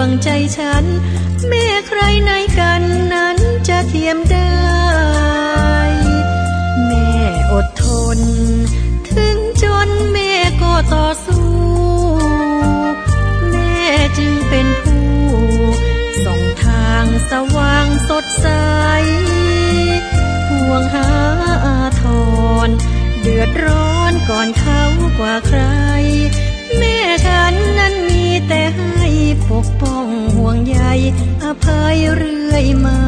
วงใจฉัน แม่ใครในกันนั้นจะเทียมได้ แม่อดทน ถึงจนแม่ก็ต่อสู้ แม่จึงเป็นผู้ส่องทางสว่างสดใสห่วงหาอาทรเดือดร้อนก่อนเขากว่าใคร ป้องห่วงใยอภัยเรื่อยมา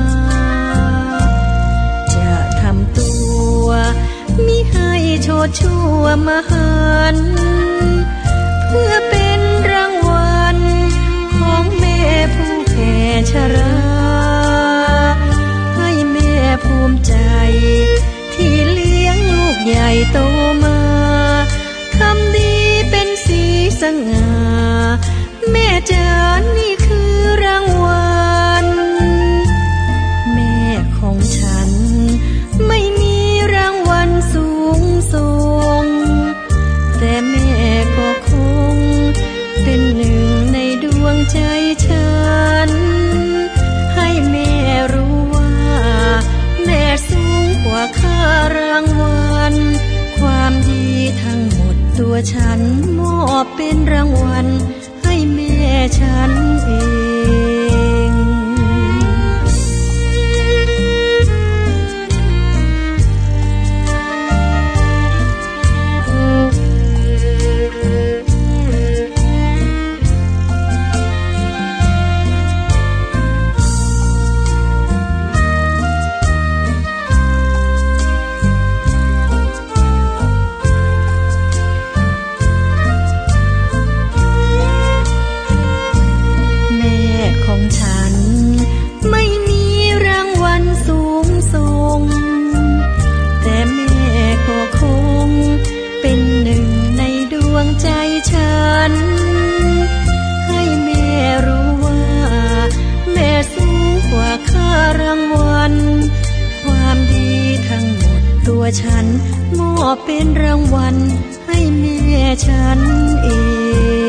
จะทำตัวมิให้โชดชั่วมหัน เพื่อเป็นรางวัล ของแม่ผู้แก่ชรา ให้แม่ภูมิใจ ที่เลี้ยงลูกใหญ่โตมา ทำดีเป็นสีสง่า ตัวฉันมอบเป็นรางวัลให้แม่ฉันเอง ฉันมอบเป็นรางวัลให้แม่ฉันเอง